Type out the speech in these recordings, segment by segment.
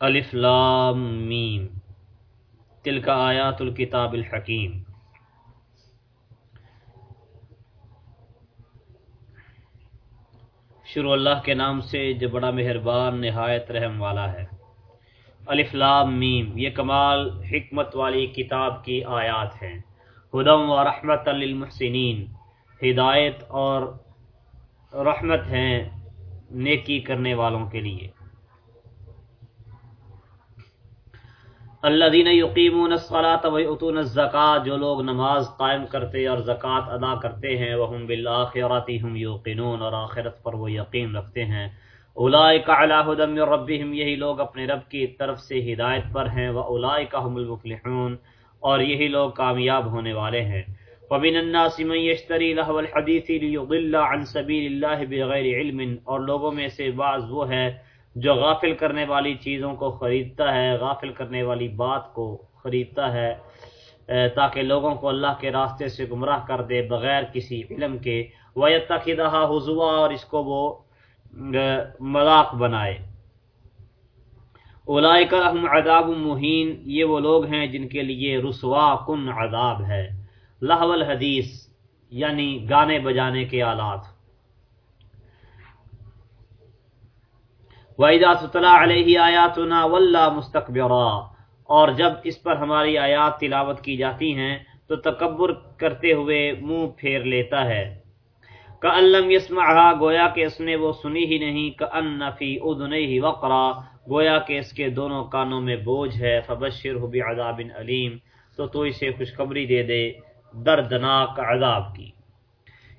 الف لام میم، تلک آیات الکتاب الحکیم۔ شروع اللہ کے نام سے جو بڑا مہربان نہایت رحم والا ہے۔ الف لام میم، یہ کمال حکمت والی کتاب کی آیات ہیں۔ ہدم و رحمت للمحسنین، ہدایت اور رحمت ہیں نیکی کرنے والوں کے لیے۔ اللہ دین یقین ویؤتون الزکات جو لوگ نماز قائم کرتے اور زکوٰۃ ادا کرتے ہیں وہ بالآخرات ہم یوقنون اور آخرت پر وہ یقین رکھتے ہیں۔ اولئک علی هدى من یہی لوگ اپنے رب کی طرف سے ہدایت پر ہیں، و اولئک هم المفلحون، اور یہی لوگ کامیاب ہونے والے ہیں۔ ومن الناس من يشتري له الحديث ليضل عن سبيل الله بغير علم، اور لوگوں میں سے بعض وہ ہے جو غافل کرنے والی چیزوں کو خریدتا ہے، غافل کرنے والی بات کو خریدتا ہے تاکہ لوگوں کو اللہ کے راستے سے گمراہ کر دے بغیر کسی علم کے۔ وَيَتَّخِذَهَا حضوا اور اس کو وہ مذاق بنائے۔ اولائک لہم عذاب مہین، یہ وہ لوگ ہیں جن کے لیے رسوا کن عذاب ہے۔ لہو الحدیث یعنی گانے بجانے کے آلات۔ وَإِذَا تُتْلَى عَلَيْهِ آيَاتُنَا وَلَّا مُسْتَكْبِرًا اور جب اس پر ہماری آیات تلاوت کی جاتی ہیں تو تکبر کرتے ہوئے منہ پھیر لیتا ہے۔ کَأَلَّمْ يَسْمَعْهَا، گویا کہ اس نے وہ سنی ہی نہیں كَأَنَّ فِي أُذُنَيْهِ وَقْرًا، گویا کہ اس کے دونوں کانوں میں بوجھ ہے فَبَشِّرْهُ بِعَذَابٍ علیم، تو تو اسے خوشخبری دے دے دردناک عذاب کی۔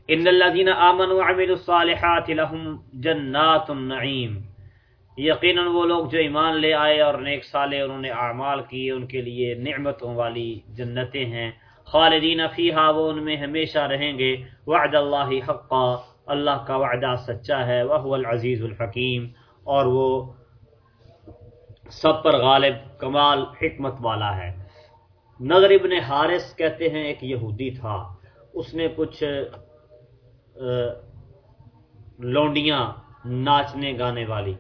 ان الذين امنوا وعملوا الصالحات لهم جنات النعيم یقیناً وہ لوگ جو ایمان لے آئے اور نیک سالے انہوں نے اعمال کیے، ان کے لیے نعمتوں والی جنتیں ہیں۔ خالدین فیہا، وہ ان میں ہمیشہ رہیں گے۔ وعد اللہ حقا، اللہ کا وعدہ سچا ہے۔ وہ العزیز الحکیم۔ اور وہ سب پر غالب، کمال، حکمت والا ہے۔ نظر ابن حارث کہتے ہیں، ایک یہودی تھا۔ اس نے کچھ لونڈیاں ناچنے گانے والی۔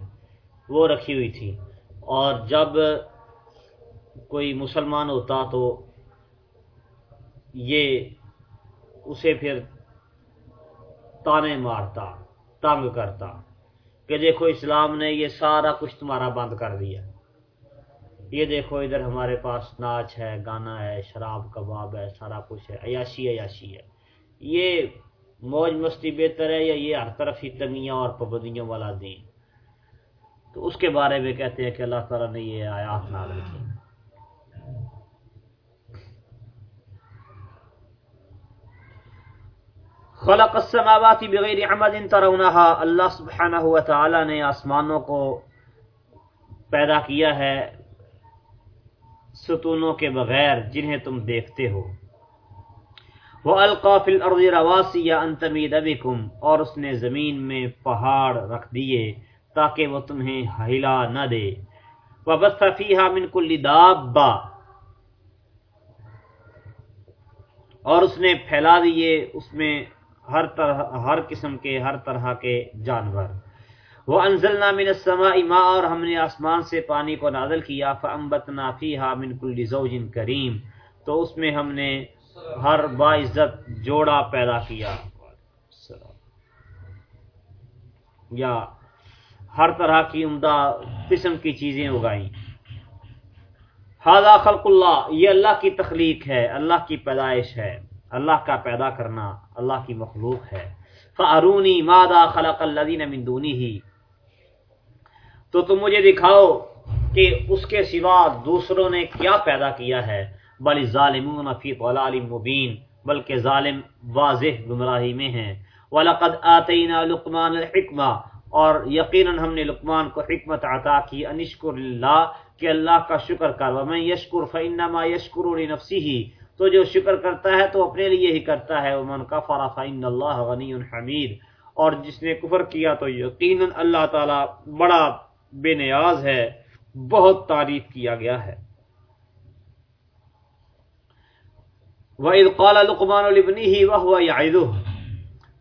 وہ رکھی ہوئی تھی۔ اور جب کوئی مسلمان ہوتا تو یہ اسے پھر تانے مارتا، تنگ کرتا کہ دیکھو اسلام نے یہ سارا کچھ تمہارا بند کر دیا۔ یہ دیکھو ادھر ہمارے پاس ناچ ہے، گانا ہے، شراب کباب ہے، سارا کچھ ہے، عیاشی عیاشی ہے۔ یہ موج مستی بہتر ہے یا یہ ہر طرف ہی تنگیاں اور پابندیوں والا دین؟ تو اس کے بارے میں کہتے ہیں کہ اللہ تعالیٰ نے یہ آیات نازل کی خلق السماوات بغیر عمد ترونها، اللہ سبحانہ و تعالی نے آسمانوں کو پیدا کیا ہے ستونوں کے بغیر جنہیں تم دیکھتے ہو۔ وہ القاف الارض رواسی یا انتمید بکم اور اس نے زمین میں پہاڑ رکھ دیے۔ تاکہ وہ تمہیں ہلا نہ دے۔ وبث فیہا من کل دابا اور اس نے پھیلا دیے اس میں ہر طرح، ہر قسم کے، ہر طرح کے جانور۔ وہ انزلنا من السماء ماء۔ اور ہم نے آسمان سے پانی کو نازل کیا۔ فانبتنا فیہا من کل زوج کریم تو اس میں ہم نے ہر باعزت جوڑا پیدا کیا۔ یا ہر طرح کی عمدہ قسم کی چیزیں اگائیں۔ حاضہ خلق اللہ، یہ اللہ کی تخلیق ہے، اللہ کی پیدائش ہے۔ اللہ کا پیدا کرنا اللہ کی مخلوق ہے۔ فارونی مادہ خلق اللہ دونی ہی تو تم مجھے دکھاؤ کہ اس کے سوا دوسروں نے کیا پیدا کیا ہے۔ بل ظالمون فی ضلال مبین بلکہ ظالم واضح گمراہی میں ہیں۔ وَلَقَدْ آتَيْنَا لُقْمَانَ الْحِكْمَةِ اور یقیناً ہم نے لقمان کو حکمت عطا کی، انشکر اللہ کہ اللہ کا شکر کر، ومن یشکر فانما یشکر لنفسه ہی تو جو شکر کرتا ہے تو اپنے لیے ہی کرتا ہے، ومن کفر فان اللہ غنی حمید۔ اور جس نے کفر کیا تو یقیناً اللہ تعالی بڑا بے نیاز ہے، بہت تعریف کیا گیا ہے۔ وَإِذْ قَالَ لُقْمَانُ لِابْنِهِ وَهُوَ يَعِظُهُ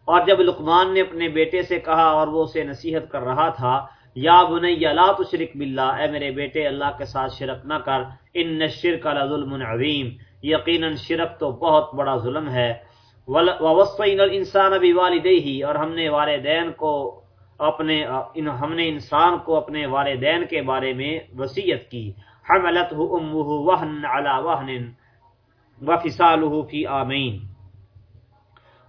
اور جب لقمان نے اپنے بیٹے سے کہا اور وہ اسے نصیحت کر رہا تھا، یا بنیا لا تشرک باللہ، اے میرے بیٹے، اللہ کے ساتھ شرک نہ کر، ان الشرک لظلم عظیم، یقینا شرک تو بہت بڑا ظلم ہے۔ ووصینا الانسان بوالدیہ اور ہم نے والدین کو اپنے ہم نے انسان کو اپنے والدین کے بارے میں وصیت کی۔ حملته امه وهن على وهن وفصاله في آمین۔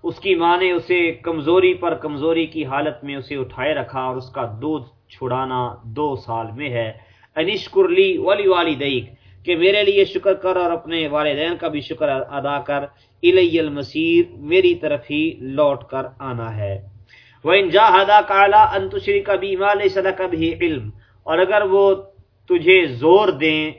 اس کی ماں نے اسے کمزوری پر کمزوری کی حالت میں اسے اٹھائے رکھا اور اس کا دودھ چھڑانا دو سال میں ہے۔ انشکر لی ولی والدیک کہ میرے لیے شکر کر اور اپنے والدین کا بھی شکر ادا کر۔ الی المسیر میری طرف ہی لوٹ کر آنا ہے۔ وَإِن جَاهَدَاكَ عَلَىٰ أَن تُشْرِكَ بِي مَا لَيْسَ لَكَ بِهِ عِلْم، اور اگر وہ تجھے زور دیں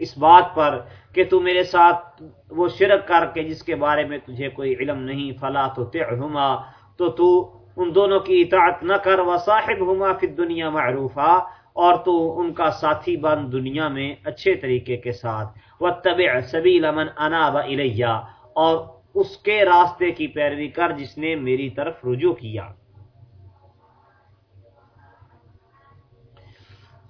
اس بات پر کہ تو میرے ساتھ وہ شرک کر کے جس کے بارے میں تجھے کوئی علم نہیں، فلا تو تہما تو تو ان دونوں کی اطاعت نہ کر و صاحب ہما فی دنیا معروفہ اور تو ان کا ساتھی بن دنیا میں اچھے طریقے کے ساتھ وہ طب سبیل امن انا بلیہ اور اس کے راستے کی پیروی کر جس نے میری طرف رجوع کیا۔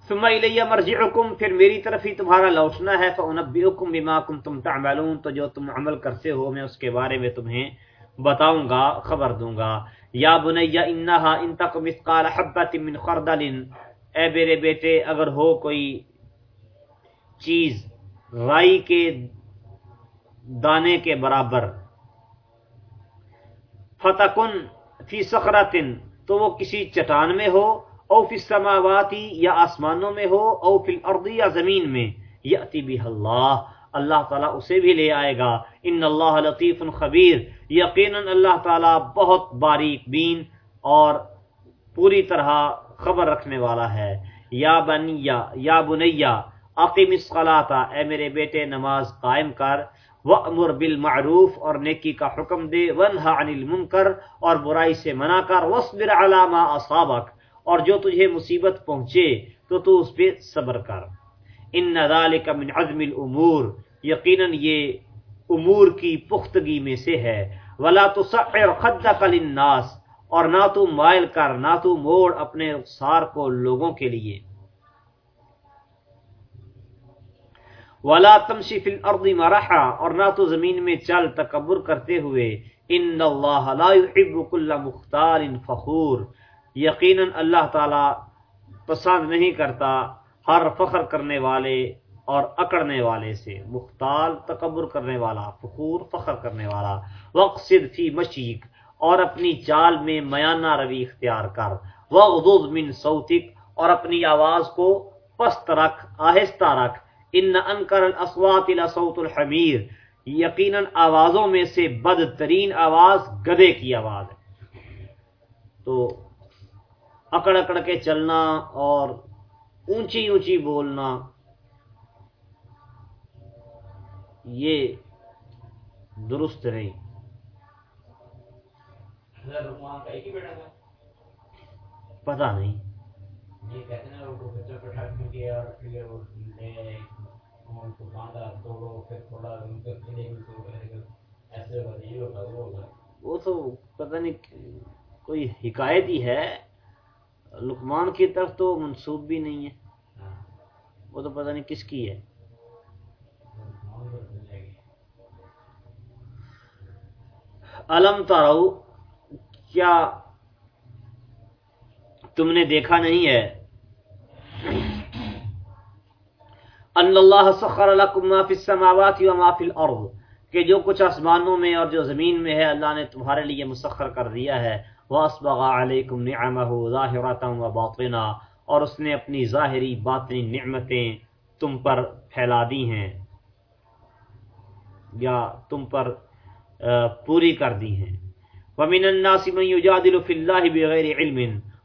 ثم الیہ مرجعکم، پھر میری طرف ہی تمہارا لوٹنا ہے، فانبئکم بما کنتم تعملون، تو جو تم عمل کرتے ہو میں اس کے بارے میں تمہیں بتاؤں گا، خبر دوں گا۔ یا بنیا انہا ان تک مثقال حبت من خردل، اے میرے بیٹے، اگر ہو کوئی چیز رائی کے دانے کے برابر، فتکن فی سخرتن تو وہ کسی چٹان میں ہو او فی السماواتی یا آسمانوں میں ہو، او فی الارض یا زمین میں یاتی بھی اللہ اللہ تعالیٰ اسے بھی لے آئے گا۔ ان اللہ لطیف خبیر، یقینا اللہ تعالیٰ بہت باریک بین اور پوری طرح خبر رکھنے والا ہے۔ یا بنیا یا بنیا عقیم اسقلاتا اے میرے بیٹے، نماز قائم کر، وَأْمُرْ بِالْمَعْرُوفِ اور نیکی کا حکم دے وَنْهَا عَنِ الْمُنْكَرِ اور برائی سے منع کر، وَاصْبِرْ عَلَى مَا اور جو تجھے مصیبت پہنچے تو تو اس پہ صبر کر۔ ان ذالک من عزم الامور، یقینا یہ امور کی پختگی میں سے ہے۔ ولا تصعر خدك للناس، اور نہ تو مائل کر، نہ تو موڑ اپنے رخسار کو لوگوں کے لیے۔ ولا تمشي في الارض مرحا، اور نہ تو زمین میں چل تکبر کرتے ہوئے۔ ان اللہ لا يحب كل مختار فخور۔ یقیناً اللہ تعالی پسند نہیں کرتا ہر فخر کرنے والے اور اکڑنے والے سے، مختال تکبر کرنے والا، فخور فخر کرنے والا۔ وقصد فی مشیق اور اپنی چال میں میانہ روی اختیار کر۔ وغضض من صوتک اور اپنی آواز کو پست رکھ، آہستہ رکھ۔ ان انکر الاصوات لصوت الحمیر یقیناً آوازوں میں سے بدترین آواز گدے کی آواز ہے۔ تو اکڑ اکڑ کے چلنا اور اونچی اونچی بولنا یہ درست نہیں۔ پتا نہیں۔ وہ تو پتہ نہیں کوئی حکایت ہی ہے۔ لکمان کی طرف تو منسوب بھی نہیں ہے۔ وہ تو پتہ نہیں کس کی ہے۔ علم تارو کیا تم نے دیکھا نہیں ہے؟ ان اللہ سخر لکم ما فی السماوات و ما فی الارض، کہ جو کچھ آسمانوں میں اور جو زمین میں ہے، اللہ نے تمہارے لیے مسخر کر دیا ہے۔ واسبغ علیکم نعمہ ظاہرتا و باطنا اور اس نے اپنی ظاہری باطنی نعمتیں تم پر پھیلا دی ہیں یا تم پر پوری کر دی ہیں۔ ومن الناس من یجادل فی اللہ بغیر علم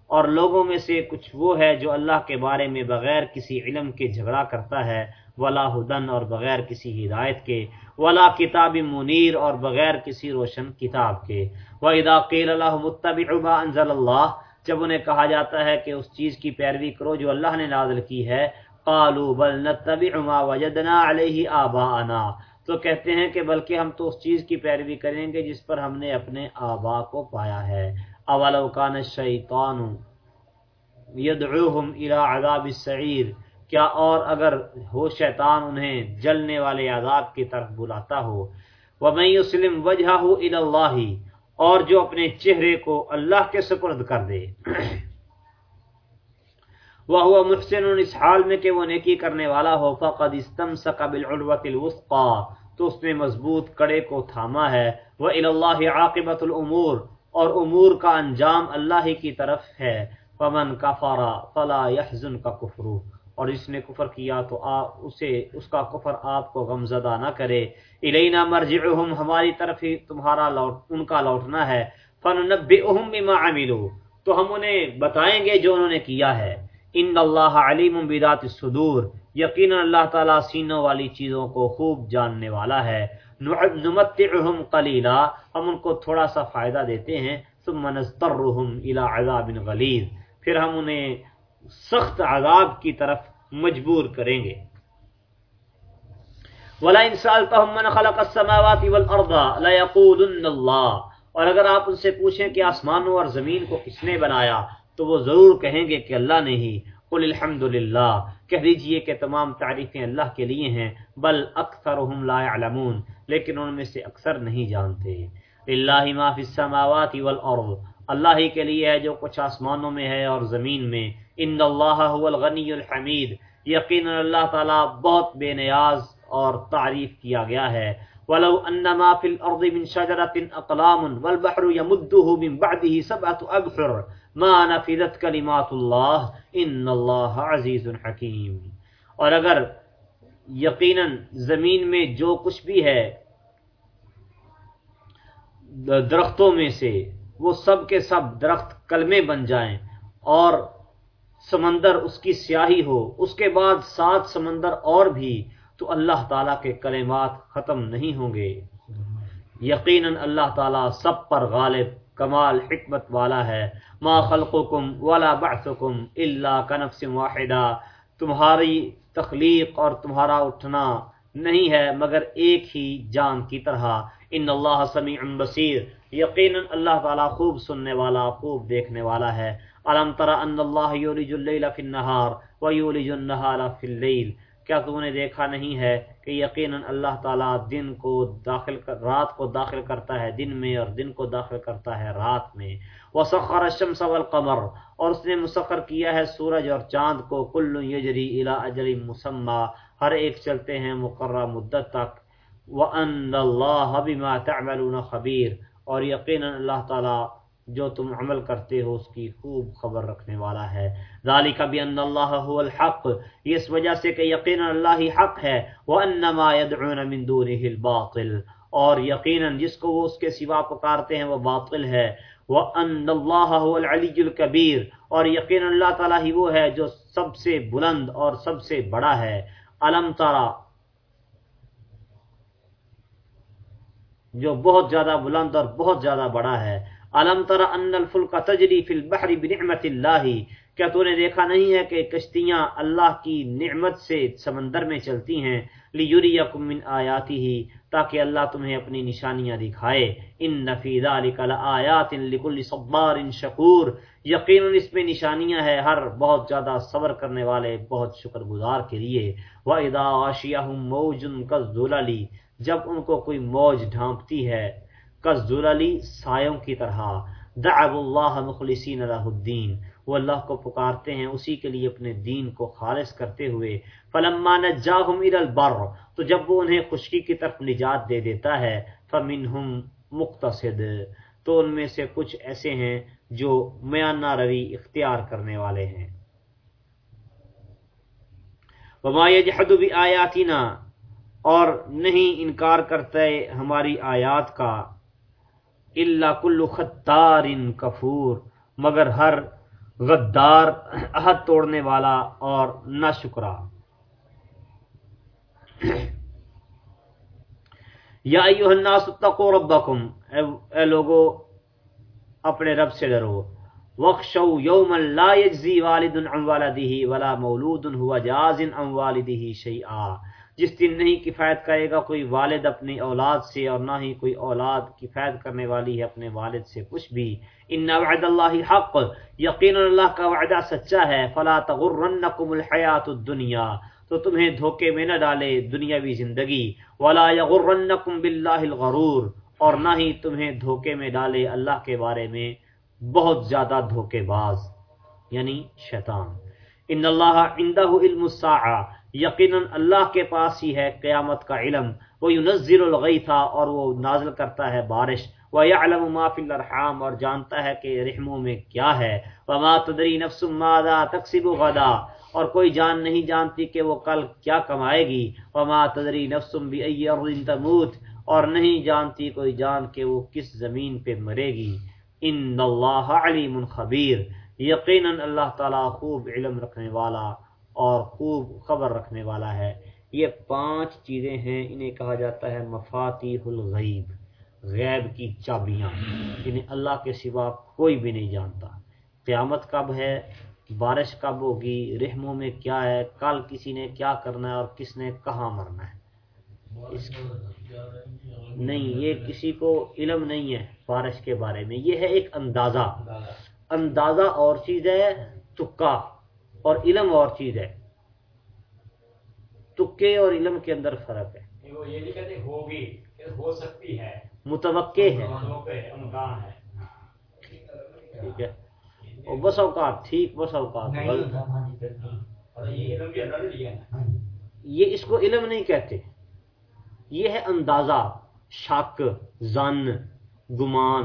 اور لوگوں میں سے کچھ وہ ہے جو اللہ کے بارے میں بغیر کسی علم کے جھگڑا کرتا ہے۔ ولا ہدن اور بغیر کسی ہدایت کے، ولا کتاب منیر اور بغیر کسی روشن کتاب کے۔ وَإِذَا قِيلَ لَهُمُ اتَّبِعُوا مَا أَنزَلَ اللَّهُ، جب انہیں کہا جاتا ہے کہ اس چیز کی پیروی کرو جو اللہ نے نازل کی ہے، قالوا بل نتبع ما وجدنا علیہ آباءنا۔ تو کہتے ہیں کہ بلکہ ہم تو اس چیز کی پیروی کریں گے جس پر ہم نے اپنے آبا کو پایا ہے۔ اولو کان الشیطان یدعوہم الى عذاب السعیر کیا اور اگر ہو شیطان انہیں جلنے والے عذاب کی طرف بلاتا ہو؟ ومن یسلم وجہہ الى اللہ اور جو اپنے چہرے کو اللہ کے سپرد کر دے۔ وہ محسن، اس حال میں کہ وہ نیکی کرنے والا ہو۔ فقد استمسک بالعروۃ الوثقى، تو اس نے مضبوط کڑے کو تھاما ہے۔ وہ اللہ عاقبت الامور اور امور کا انجام اللہ ہی کی طرف ہے۔ فمن کفارا فلا يحزن کا کفرو اور اس نے کفر کیا تو آ، اسے، اس کا کفر آپ کو غمزدہ نہ کرے۔ الینا مرجعہم، ہماری طرف ہی تمہارا لوٹ، ان کا لوٹنا ہے۔ فننبئہم بما عملوا تو ہم انہیں بتائیں گے جو انہوں نے کیا ہے۔ ان اللہ علیم بذات الصدور، یقینا اللہ تعالی سینوں والی چیزوں کو خوب جاننے والا ہے۔ نمتعہم قلیلا، ہم ان کو تھوڑا سا فائدہ دیتے ہیں۔ ثم نضطرہم الى عذاب غلیظ، پھر ہم انہیں سخت عذاب کی طرف مجبور کریں گے۔ ولا ان من خلق السماوات والارض لا يقولن الله۔ اور اگر آپ ان سے پوچھیں کہ آسمانوں اور زمین کو کس نے بنایا، تو وہ ضرور کہیں گے کہ اللہ نے ہی قل الحمد للہ کہہ دیجیے کہ تمام تعریفیں اللہ کے لیے ہیں، بل اکثرهم لا يعلمون۔ لیکن ان میں سے اکثر نہیں جانتے۔ اللہ ما فی السماوات والارض اللہ ہی کے لیے ہے جو کچھ آسمانوں میں ہے اور زمین میں۔ ان اللہ هو الغنی الحمید۔ یقینا اللہ تعالی بہت بے نیاز اور تعریف کیا گیا ہے۔ ولو ان ما في الارض من شجره اقلام والبحر يمده من بعده سبعه ابحر ما نفذت کلمات اللہ ان اللہ عزیز حکیم اور اگر یقیناً زمین میں جو کچھ بھی ہے، درختوں میں سے وہ سب کے سب درخت کلمے بن جائیں اور سمندر اس کی سیاہی ہو، اس کے بعد سات سمندر اور بھی، تو اللہ تعالیٰ کے کلمات ختم نہیں ہوں گے۔ یقیناً اللہ تعالیٰ سب پر غالب، کمال، حکمت والا ہے۔ ما خلقکم ولا بعثکم الا کنفس واحدہ تمہاری تخلیق اور تمہارا اٹھنا نہیں ہے، مگر ایک ہی جان کی طرح۔ ان اللہ سمیع بصیر یقینا اللہ تعالی خوب سننے والا، خوب دیکھنے والا ہے۔ الم تر ان اللہ یولج اللیل فی النہار ویولج النہار فی اللیل؟ کیا تم نے دیکھا نہیں ہے کہ یقیناً اللہ تعالیٰ دن کو داخل کر رات کو داخل کرتا ہے دن میں اور دن کو داخل کرتا ہے رات میں؟ وہ سخر الشمس والقمر۔ اور اس نے مسخر کیا ہے سورج اور چاند کو۔ کل یجری الى اجل مسمى ہر ایک چلتے ہیں مقررہ مدت تک۔ وان اللہ بما تعملون خبیر اور یقیناً اللہ تعالیٰ جو تم عمل کرتے ہو اس کی خوب خبر رکھنے والا ہے۔ ذالک بان اللہ هو الحق، یہ اس وجہ سے کہ یقینا اللہ ہی حق ہے۔ وانما يدعون من دونه الباطل، اور یقینا جس کو وہ اس کے سوا پکارتے ہیں وہ باطل ہے۔ وان اللہ هو العلی الکبیر اور یقینا اللہ تعالی ہی وہ ہے جو سب سے بلند اور سب سے بڑا ہے۔ الم ترى جو بہت زیادہ بلند اور بہت زیادہ بڑا ہے۔ علم تر ان الفلک تجری فی البحر بنعمت اللہ؟ کیا تو نے دیکھا نہیں ہے کہ کشتیاں اللہ کی نعمت سے سمندر میں چلتی ہیں؟ لیریکم من آیاتی ہی تاکہ اللہ تمہیں اپنی نشانیاں دکھائے۔ ان فی ذلک لآیات لکل صبار شکور۔ یقینا اس میں نشانیاں ہیں ہر بہت زیادہ صبر کرنے والے، بہت شکر گزار کے لیے۔ واذا غاشیہم موج کالذلل جب ان کو کوئی موج ڈھانپتی ہے کزلی سایوں کی طرح دعو اللہ مخلصین لہ الدین، وہ اللہ کو پکارتے ہیں، اسی کے لیے اپنے دین کو خالص کرتے ہوئے۔ فلما نجاہم الى البر، تو جب وہ انہیں خشکی کی طرف نجات دے دیتا ہے، فمنہم مقتصد، تو ان میں سے کچھ ایسے ہیں جو میانہ روی اختیار کرنے والے ہیں۔ وما یجحد بآیاتنا، اور نہیں انکار کرتے ہماری آیات کا۔ اللہ کل خطار کفور، مگر ہر غدار عہد توڑنے والا اور نہ شکرا یا ایوہ الناس اتقو ربکم۔ اے لوگو، اپنے رب سے ڈرو۔ وخشو یوما لا یجزی والد عن والدہ ولا مولود ہوا جاز عن والدہ شیئا۔ جس دن نہیں کفایت کرے گا، کوئی والد اپنی اولاد سے اور نہ ہی کوئی اولاد کفایت کرنے والی ہے اپنے والد سے کچھ بھی۔ ان وعد اللہ حق، یقین اللہ کا وعدہ سچا ہے۔ فلا تغرنکم الحیات الدنیا، تو تمہیں دھوکے میں نہ ڈالے دنیاوی زندگی۔ ولا یغرنکم باللہ الغرور، اور نہ ہی تمہیں دھوکے میں ڈالے اللہ کے بارے میں بہت زیادہ دھوکے باز یعنی شیطان۔ ان اللہ عندہ علم الساعہ یقیناً اللہ کے پاس ہی ہے قیامت کا علم۔ وہ ينزل الغیثا اور وہ نازل کرتا ہے بارش۔ وہ علم ما فی الارحام اور جانتا ہے کہ رحموں میں کیا ہے۔ وما تدری نفس ماذا تکسب غدا۔ اور کوئی جان نہیں جانتی کہ وہ کل کیا کمائے گی۔ وما تدری نفس بأي ارض تموت۔ اور نہیں جانتی کوئی جان کہ وہ کس زمین پہ مرے گی۔ ان اللہ علیم خبیر۔ یقیناً اللہ تعالی خوب علم رکھنے والا اور خوب خبر رکھنے والا ہے۔ یہ پانچ چیزیں ہیں، انہیں کہا جاتا ہے مفاتیح الغیب، غیب کی چابیاں، جنہیں اللہ کے سوا کوئی بھی نہیں جانتا۔ قیامت کب ہے؟ بارش کب ہوگی؟ رحموں میں کیا ہے؟ کل کسی نے کیا کرنا ہے اور کس نے کہاں مرنا ہے؟ اس نہیں، یہ کسی کو علم نہیں ہے بارش کے بارے میں۔ یہ ہے ایک اندازہ۔ اندازہ اور چیز ہے تکا۔ اور علم اور چیز ہے۔ تکے اور علم کے اندر فرق ہے۔ متوقع ہے۔ ٹھیک ہے۔ بس اوقات ٹھیک بس اوقات۔ یہ اس کو علم نہیں کہتے۔ یہ ہے اندازہ شک زن گمان۔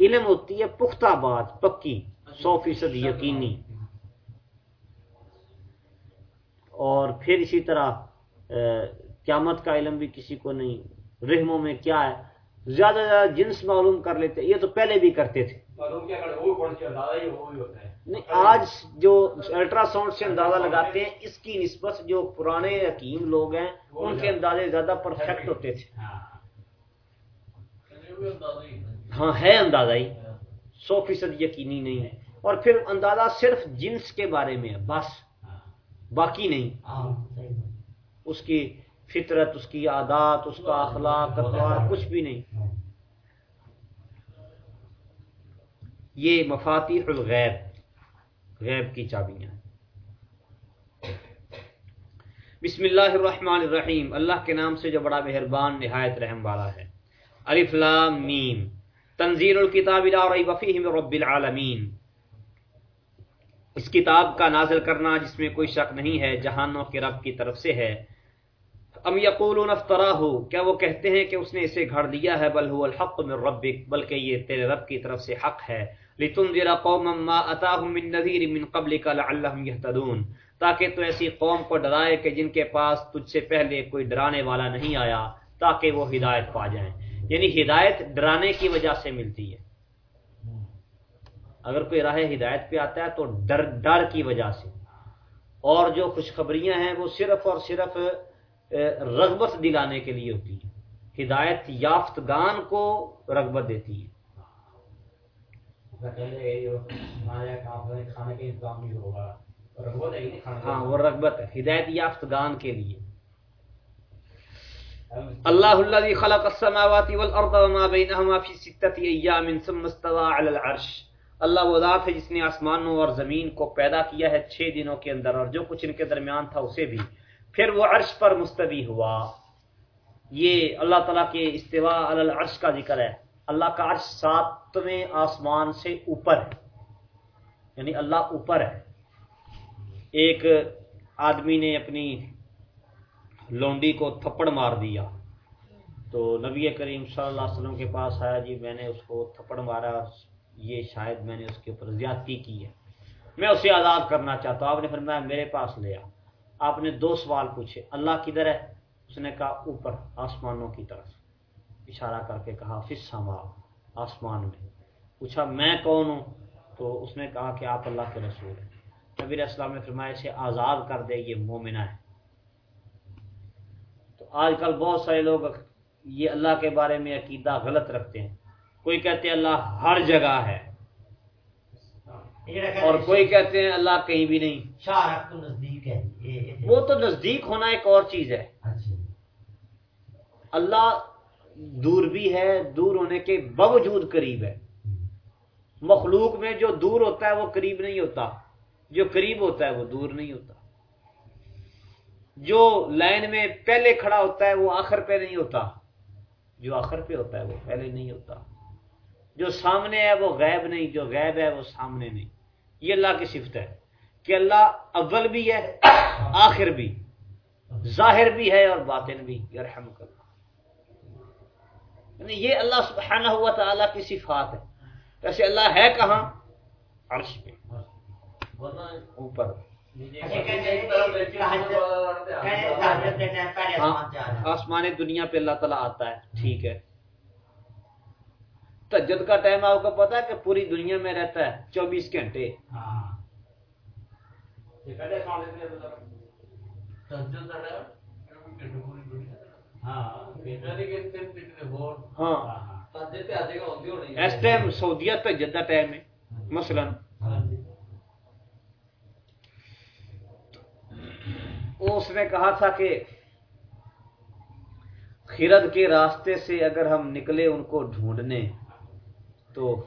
علم ہوتی ہے پختہ بات پکی سو فیصد یقینی۔ اور پھر اسی طرح قیامت کا علم بھی کسی کو نہیں۔ رحموں میں کیا ہے؟ زیادہ زیادہ جنس معلوم کر لیتے۔ یہ تو پہلے بھی کرتے تھے۔ نہیں آج جو الٹرا ساؤنڈ سے اندازہ لگاتے ہیں اس کی نسبت جو پرانے حکیم لوگ ہیں ان کے اندازے زیادہ پرفیکٹ ہوتے تھے۔ ہاں ہے اندازہ ہی۔ سو فیصد یقینی نہیں ہے۔ اور پھر اندازہ صرف جنس کے بارے میں ہے بس۔ باقی نہیں۔ ہاں، اس کی فطرت اس کی عادات اس کا اخلاق اطوار کچھ بھی نہیں۔ یہ مفاتیح الغیب غیب کی چابیاں بسم اللہ الرحمن الرحیم۔ اللہ کے نام سے جو بڑا مہربان نہایت رحم والا ہے۔ الف لام میم۔ تنزیل الکتاب لا ریب فیہ من رب العالمین۔ اس کتاب کا نازل کرنا جس میں کوئی شک نہیں ہے، جہانوں کے رب کی طرف سے ہے۔ ام یقولون افتراہ کیا وہ کہتے ہیں کہ اس نے اسے گھڑ دیا ہے؟ بل هو الحق من ربک، بلکہ یہ تیرے رب کی طرف سے حق ہے۔ لتنذر قوما ما اتاهم من نذير من قبلك لعلهم يهتدون تاکہ تو ایسی قوم کو ڈرائے کہ جن کے پاس تجھ سے پہلے کوئی ڈرانے والا نہیں آیا، تاکہ وہ ہدایت پا جائیں۔ یعنی ہدایت ڈرانے کی وجہ سے ملتی ہے۔ اگر کوئی راہ ہدایت پہ آتا ہے تو ڈر ڈر کی وجہ سے۔ اور جو خوشخبریاں ہیں وہ صرف اور صرف رغبت دلانے کے لیے ہوتی ہے ہدایت یافتگان کو رغبت دیتی ہے۔ ہاں وہ رغبت ہے۔ ہدایت یافتگان کے لیے۔ اللہ الذي خلق السماوات والارض وما بينهما في سته ايام ثم استوى على العرش۔ اللہ وہ ذات ہے جس نے آسمانوں اور زمین کو پیدا کیا ہے چھ دنوں کے اندر، اور جو کچھ ان کے درمیان تھا اسے بھی۔ پھر وہ عرش پر مستوی ہوا۔ یہ اللہ تعالیٰ کے استوا العرش کا ذکر ہے۔ اللہ کا عرش ساتویں آسمان سے اوپر ہے۔ یعنی اللہ اوپر ہے۔ ایک آدمی نے اپنی لونڈی کو تھپڑ مار دیا۔ تو نبی کریم صلی اللہ علیہ وسلم کے پاس آیا جی میں نے اس کو تھپڑ مارا یہ شاید میں نے اس کے اوپر زیادتی کی ہے۔ میں اسے آزاد کرنا چاہتا ہوں۔ آپ نے فرمایا میرے پاس لیا آپ نے دو سوال پوچھے۔ اللہ کدھر ہے؟ اس نے کہا اوپر، آسمانوں کی طرف۔ اشارہ کر کے کہا فسما آسمان میں۔ پوچھا، میں کون ہوں؟ تو اس نے کہا کہ آپ اللہ کے رسول ہیں۔ نبی اسلام نے فرمایا، اسے آزاد کر دے، یہ مومنہ ہے۔ تو آج کل بہت سارے لوگ یہ اللہ کے بارے میں عقیدہ غلط رکھتے ہیں۔ کوئی کہتے ہیں اللہ ہر جگہ ہے۔ اور کوئی کہتے ہیں اللہ کہیں بھی نہیں۔ نزدیک ہے۔ وہ تو نزدیک ہونا ایک اور چیز ہے۔ اچھا۔ اللہ دور بھی ہے دور ہونے کے باوجود قریب ہے۔ مخلوق میں جو دور ہوتا ہے وہ قریب نہیں ہوتا۔ جو قریب ہوتا ہے وہ دور نہیں ہوتا۔ جو لائن میں پہلے کھڑا ہوتا ہے وہ آخر پہ نہیں ہوتا۔ جو آخر پہ ہوتا ہے وہ پہلے نہیں ہوتا۔ جو سامنے ہے وہ غیب نہیں جو غیب ہے وہ سامنے نہیں۔ یہ اللہ کی صفت ہے کہ اللہ اول بھی ہے آخر بھی۔ ظاہر بھی ہے اور باطن بھی یرحم اللہ۔ یعنی یہ اللہ سبحانہ ہوا تعالیٰ کی صفات ہے۔ ویسے اللہ ہے کہاں؟ عرش پہ اوپر۔ ہاں۔ آسمان دنیا پہ اللہ تعالیٰ آتا ہے۔ ٹھیک ہے۔ تجد کا ٹائم آپ کو پتا ہے کہ پوری دنیا میں رہتا ہے چوبیس گھنٹے۔ ہاں۔ اس ٹائم تجد کا ٹائم ہے مثلا۔ اس نے کہا تھا کہ کے راستے سے اگر ہم نکلے ان کو ڈھونڈنے۔ تو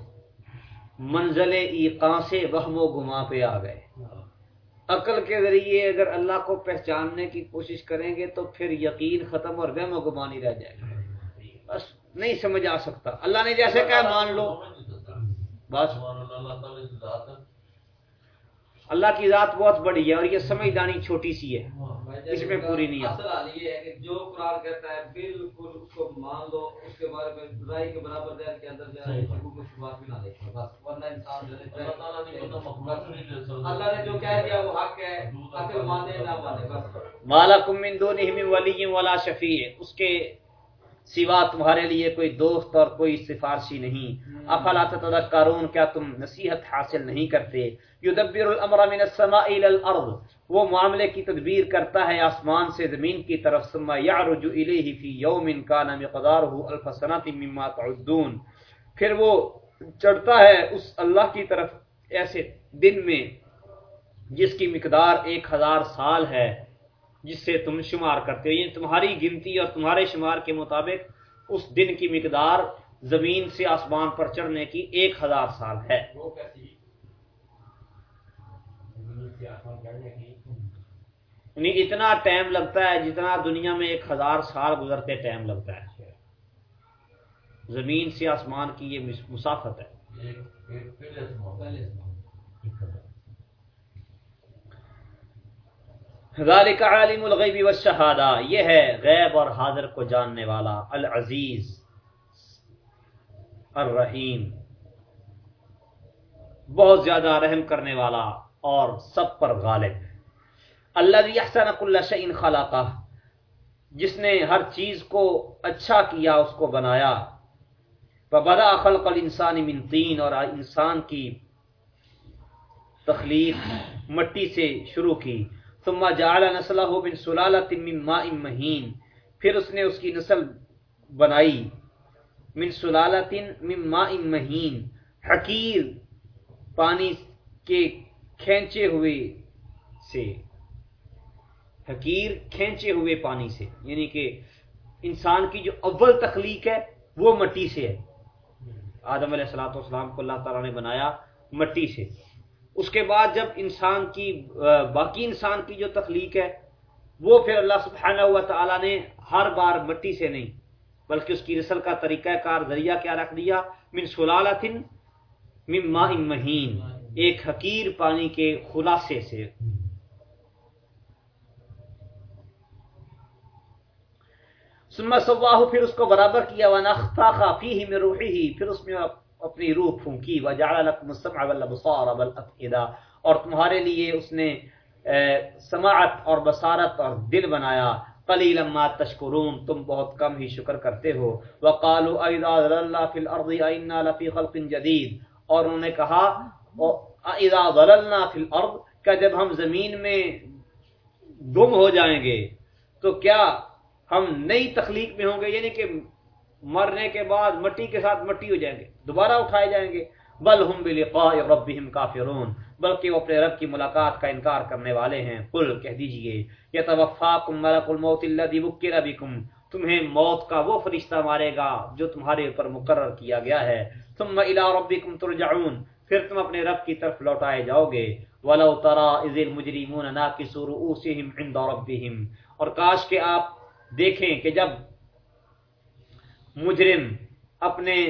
منزل ایقاں سے وہم و گما پہ آ گئے۔ عقل کے ذریعے اگر اللہ کو پہچاننے کی کوشش کریں گے تو پھر یقین ختم اور وہم و گما نہیں رہ جائے گا۔ بس نہیں سمجھ آ سکتا۔ اللہ نے جیسے کہا، مان لو۔ بس۔ اللہ کی ذات بہت بڑی ہے اور یہ سمجھدانی چھوٹی سی ہے۔ اس میں پوری نہیں ہے۔ جو قرآن کہتا ہے بالکل اس کو مان لو اس کے بارے میں برائی کے برابر دیر کے اندر شبات بھی نہ دیکھو بس۔ ورنہ انسان اللہ نے جو کہہ دیا وہ حق ہے۔ عقل مانے نہ مانے بس۔ مالا کم من دونہم ولی ولا شفیع۔ اس کے سوا تمہارے لیے کوئی دوست اور کوئی سفارشی نہیں۔ افلا تتذکرون کیا تم نصیحت حاصل نہیں کرتے؟ یدبر الامر من السماء الى الارض وہ معاملے کی تدبیر کرتا ہے آسمان سے زمین کی طرف ثم يعرج الیہ فی یوم کان مقدارہ الف سنۃ مما تعدون۔ پھر وہ چڑھتا ہے اس اللہ کی طرف ایسے دن میں جس کی مقدار ایک ہزار سال ہے۔ جس سے تم شمار کرتے ہو یعنی تمہاری گنتی اور تمہارے شمار کے مطابق اس دن کی مقدار زمین سے آسمان پر چڑھنے کی ایک ہزار سال ہے۔ یعنی اتنا ٹائم لگتا ہے جتنا دنیا میں ایک ہزار سال گزرتے ٹائم لگتا ہے۔ زمین سے آسمان کی یہ مسافت ہے۔ ذالک عالم الغیب والشہادہ، یہ ہے غیب اور حاضر کو جاننے والا العزیز، الرحیم۔ بہت زیادہ رحم کرنے والا اور سب پر غالب۔ اللہ احسن کل شعین خلاقہ جس نے ہر چیز کو اچھا کیا، اس کو بنایا۔ بدا خلق الانسان من تین اور انسان کی تخلیق مٹی سے شروع کی۔ ثم جعل نسلہ من سلالت من ماء مہین پھر اس نے اس کی نسل بنائی من سلالت من ماء مہین حقیر پانی کے کھینچے ہوئے سے. حقیر کھینچے ہوئے پانی سے. یعنی کہ انسان کی جو اول تخلیق ہے وہ مٹی سے ہے. آدم علیہ السلاۃ والسلام کو اللہ تعالیٰ نے بنایا مٹی سے. اس کے بعد جب انسان کی باقی انسان کی جو تخلیق ہے، وہ پھر اللہ سبحانہ ہوا تعالیٰ نے ہر بار مٹی سے نہیں، بلکہ اس کی نسل کا طریقہ کار ذریعہ کیا رکھ دیا، من سلالتن من ماء مہین، ایک حقیر پانی کے خلاصے سے۔ ثم سواہ، پھر اس کو برابر کیا ونخفا فیہ من روحی پھر اس میں اپنی روح پھونکی، وجعل لكم السمع والابصار والافئده اور تمہارے لیے اس نے سماعت اور بصارت اور دل بنایا۔ قلیلا ما تشکرون تم بہت کم ہی شکر کرتے ہو۔ وقالوا اذا ضللنا في الارض انا لفي خلق جديد۔ اور انہوں نے کہا اذا ضللنا في الارض کہ جب ہم زمین میں گم ہو جائیں گے، تو کیا ہم نئی تخلیق میں ہوں گے؟ یعنی کہ مرنے کے بعد مٹی کے ساتھ مٹی ہو جائیں گے، دوبارہ اٹھائے جائیں گے۔ بل ہم بلقاء ربهم کافرون، بلکہ وہ اپنے رب کی ملاقات کا انکار کرنے والے ہیں۔ قل، کہہ دیجیے، یتوفاکم ملک الموت الذی وکل بکم، تمہیں موت کا وہ فرشتہ مارے گا جو تمہارے اوپر مقرر کیا گیا ہے۔ ثم الى ربکم ترجعون، پھر تم اپنے رب کی طرف لوٹائے جاؤ گے۔ ولو ترى اذ المجرمون ناكسوا رؤوسهم عند ربهم اور کاش کہ آپ دیکھیں کہ جب مجرم اپنے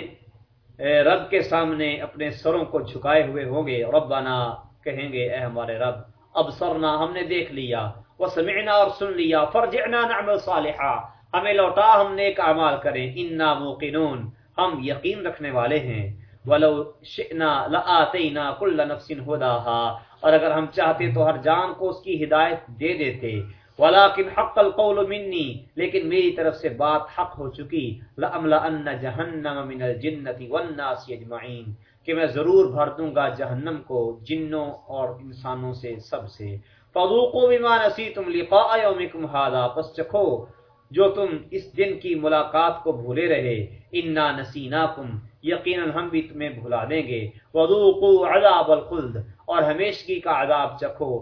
رب کے سامنے اپنے سروں کو جھکائے ہوئے ہوں گے۔ ربنا کہیں گے، اے ہمارے رب اب سرنا ہم نے دیکھ لیا وہ سمعنا اور سن لیا، فرجعنا نعمل صالحا۔ ہمیں لوٹا، ہم نیک اعمال کریں۔ انا موقنون، ہم یقین رکھنے والے ہیں۔ ولو شئنا لآتینا کل نفس هداها اور اگر ہم چاہتے تو ہر جان کو اس کی ہدایت دے دیتے۔ ولكن حق القول مني، لیکن میری طرف سے بات حق ہو چکی لاملا ان جہنم من الجنۃ والناس اجمعین کہ میں ضرور بھر دوں گا جہنم کو جنوں اور انسانوں سے، سب سے۔ فذوقوا بما نسيتم لقاء يومكم هذا، پس چکھو، جو تم اس دن کی ملاقات کو بھولے رہے۔ انا نسیناکم یقینا ہم بھی تمہیں بھلا دیں گے۔ وذوقوا عذاب الخلد، اور ہمیشگی کا عذاب چکھو۔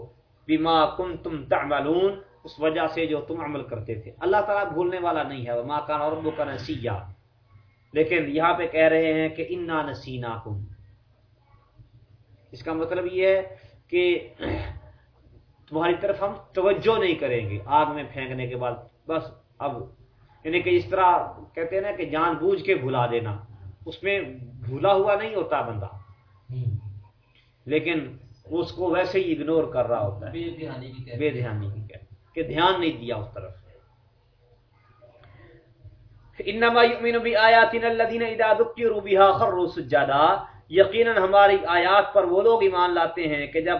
بما کنتم تعملون اس وجہ سے جو تم عمل کرتے تھے۔ اللہ تعالیٰ بھولنے والا نہیں ہے۔ ماں کا رب کا نسیہ لیکن یہاں پہ کہہ رہے ہیں کہ انا نسینا اس کا مطلب یہ ہے کہ تمہاری طرف ہم توجہ نہیں کریں گے۔ آگ میں پھینکنے کے بعد بس اب۔ یعنی کہ اس طرح کہتے ہیں نا کہ جان بوجھ کے بھلا دینا۔ اس میں بھولا ہوا نہیں ہوتا بندہ۔ لیکن اس کو ویسے ہی اگنور کر رہا ہوتا ہے۔ بے دھیانی کی کہتے کہ دھیان نہیں دیا اس طرف انما یؤمن بآیاتنا الذين اذا ذکروا بها خروا سجدا۔ یقینا ہماری آیات پر وہ لوگ ایمان لاتے ہیں کہ جب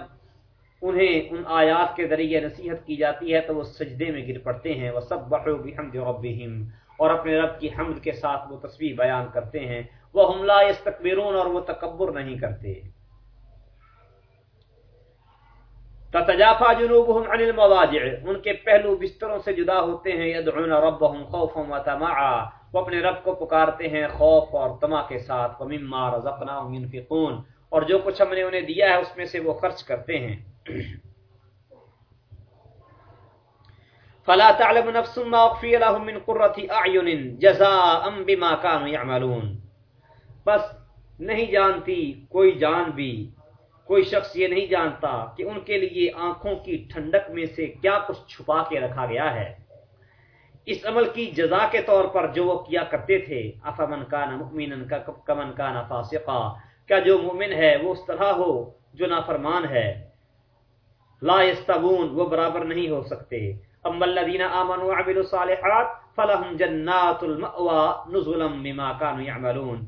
انہیں ان آیات کے ذریعے نصیحت کی جاتی ہے تو وہ سجدے میں گر پڑتے ہیں۔ وسبحوا بحمد ربهم۔ اور اپنے رب کی حمد کے ساتھ وہ تسبیح بیان کرتے ہیں۔ وہ ہم لا یستكبرون اور وہ تکبر نہیں کرتے۔ تتجافا جنوبهم عن المضاجع. ان کے پہلو بستروں سے جدا ہوتے ہیں، يدعون ربهم خوفا وطمعا. وہ اپنے رب کو پکارتے ہیں خوف اور طمع کے ساتھ. ومما رزقناهم ينفقون. اور جو کچھ ہم نے انہیں دیا ہے، اس میں سے وہ خرچ کرتے ہیں۔ فلا تعلم نفس ما اخفي لهم من قرة اعين جزاء بما كانوا يعملون. بس نہیں جانتی کوئی جان بھی کوئی شخص یہ نہیں جانتا کہ ان کے لیے آنکھوں کی ٹھنڈک میں سے کیا کچھ چھپا کے رکھا گیا ہے۔ اس عمل کی جزا کے طور پر جو وہ کیا کرتے تھے، افمن کا نمین کا کمن کا نفاسقا کیا جو مومن ہے وہ اس طرح ہو جو نافرمان ہے؟ لا یستبون وہ برابر نہیں ہو سکتے۔ ام الذین آمنوا وعملوا الصالحات فلهم جنات المأوى نزلا بما كانوا يعملون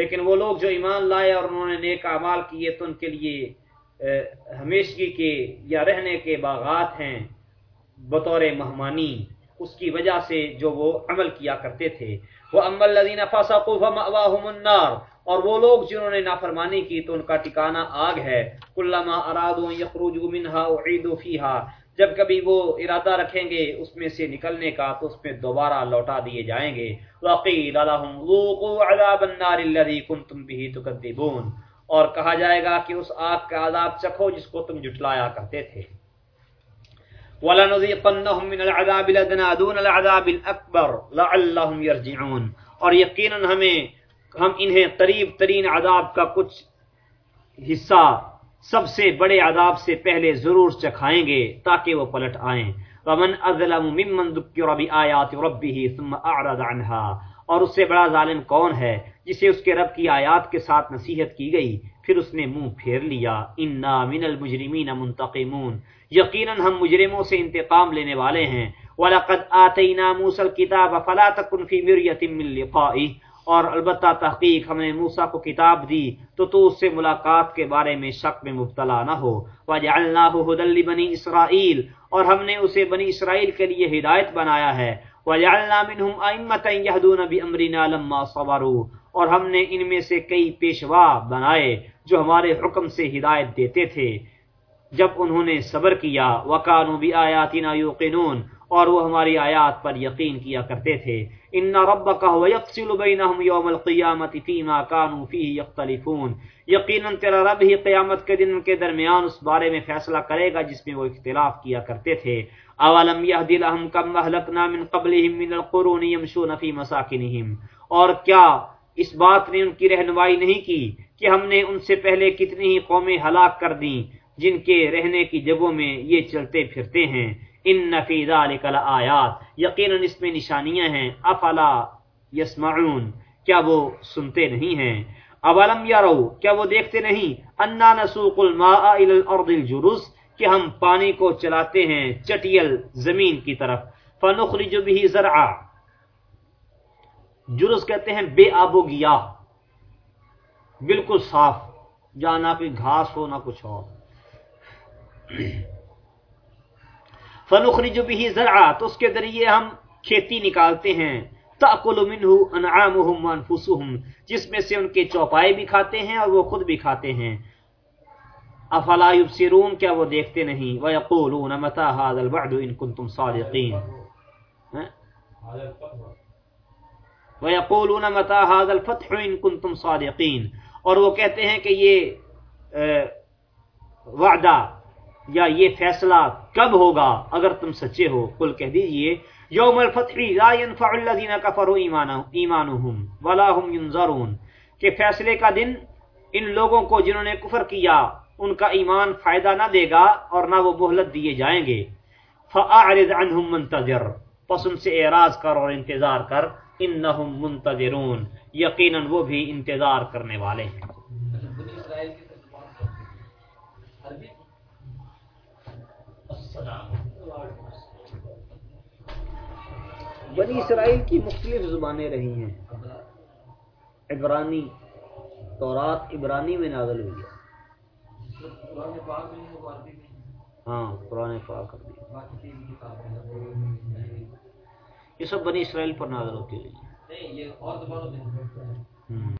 لیکن وہ لوگ جو ایمان لائے اور انہوں نے نیک اعمال کیے تو ان کے لیے ہمیشگی کے یا رہنے کے باغات ہیں، بطور مہمانی۔ اس کی وجہ سے جو وہ عمل کیا کرتے تھے۔ وہ امل لدین النار۔ اور وہ لوگ جنہوں نے نافرمانی کی تو ان کا ٹکانہ آگ ہے۔ کلما ارادو یخرجوا منها اعیدوا فیها جب کبھی وہ ارادہ رکھیں گے اس میں سے نکلنے کا تو اس میں دوبارہ لوٹا دیے جائیں گے۔ وقیل لهم ذوقوا عذاب النار الذي كنتم به تكذبون۔ اور کہا جائے گا کہ اس آگ کا عذاب چکھو جس کو تم جھٹلایا کرتے تھے۔ وَلَنُذِيقَنَّهُم مِّنَ الْعَذَابِ الْأَدْنَىٰ دُونَ الْعَذَابِ الْأَكْبَرِ لَعَلَّهُمْ يَرْجِعُونَ۔ اور یقیناً ہمیں، ہم انہیں قریب ترین عذاب کا کچھ حصہ سب سے بڑے عذاب سے پہلے ضرور چکھائیں گے تاکہ وہ پلٹ آئیں۔ ومن اظلم ممن ذکر بآیات ربه ثم اعرض عنها اور اس سے بڑا ظالم کون ہے جسے اس کے رب کی آیات کے ساتھ نصیحت کی گئی؟ پھر اس نے منہ پھیر لیا۔ انا من المجرمین منتقمون۔ یقینا ہم مجرموں سے انتقام لینے والے ہیں۔ ولقد آتینا موسی الكتاب فلا تكن في مرية من لقائه اور البتہ تحقیق ہم نے موسا کو کتاب دی تو تو اس سے ملاقات کے بارے میں شک میں مبتلا نہ ہو۔ وجعلناه هدى لبني اسرائيل اور ہم نے اسے بنی اسرائیل کے لیے ہدایت بنایا ہے۔ وجعلنا منهم ائمه يهدون بامرنا لما صبروا اور ہم نے ان میں سے کئی پیشوا بنائے جو ہمارے حکم سے ہدایت دیتے تھے۔ جب انہوں نے صبر کیا وکانوا بآیاتنا یوقنون اور وہ ہماری آیات پر یقین کیا کرتے تھے۔ ان ربک هو يفصل بينهم يوم القيامه فيما كانوا فيه يختلفون۔ یقینا تیرا رب ہی قیامت کے دن ان کے درمیان اس بارے میں فیصلہ کرے گا جس میں وہ اختلاف کیا کرتے تھے۔ اولم يهدي لهم كم اهلكنا من قبلهم من القرون يمشون في مساكنهم اور کیا اس بات نے ان کی رہنمائی نہیں کی کہ ہم نے ان سے پہلے کتنی ہی قومیں ہلاک کر دیں جن کے رہنے کی جگہوں میں یہ چلتے پھرتے ہیں؟ ان فی ذلک لآیات یقینا اس میں نشانیاں ہیں۔ افلا یسمعون کیا وہ سنتے نہیں ہیں؟ اولم یرو کیا وہ دیکھتے نہیں؟ انا نسوق الماء الى الارض الجرز کہ ہم پانی کو چلاتے ہیں چٹیل زمین کی طرف۔ فنخرج به زرعا۔ جرز کہتے ہیں بے آب و گیاہ۔ بالکل صاف۔ جہاں نہ کوئی گھاس ہو، نہ کچھ ہو فنخرج به زرعا، تو اس کے ذریعے ہم کھیتی نکالتے ہیں۔ تاکل منه انعامهم وانفسهم، جس میں سے ان کے چوپائے بھی کھاتے ہیں اور وہ خود بھی کھاتے ہیں۔ افلا یبصرون، کیا وہ دیکھتے نہیں؟ ويقولون متى هذا الوعد ان كنتم صادقين ہاں؟ ويقولون متى هذا الفتح ان كنتم صادقين اور وہ کہتے ہیں کہ یہ وعدہ یا یہ فیصلہ کب ہوگا اگر تم سچے ہو؟ کل کہہ دیجیے، یوم الفتح لا ينفع الذين كفروا ایمانهم ولا هم ينظرون کہ فیصلے کا دن ان لوگوں کو جنہوں نے کفر کیا، ان کا ایمان فائدہ نہ دے گا اور نہ وہ مہلت دیے جائیں گے۔ فاعرض عنهم منتظر۔ پس ان سے اعراض کر اور انتظار کر۔ انہم منتظرون۔ یقینا وہ بھی انتظار کرنے والے ہیں بنی اسرائیل کی طرف عربی بنی اسرائیل کی مختلف زبانیں رہی ہیں۔ عبرانی تورات عبرانی میں نازل ہوئی ہے۔ ہاں قرآن پاک یہ سب بنی اسرائیل پر نازل ہوتی رہی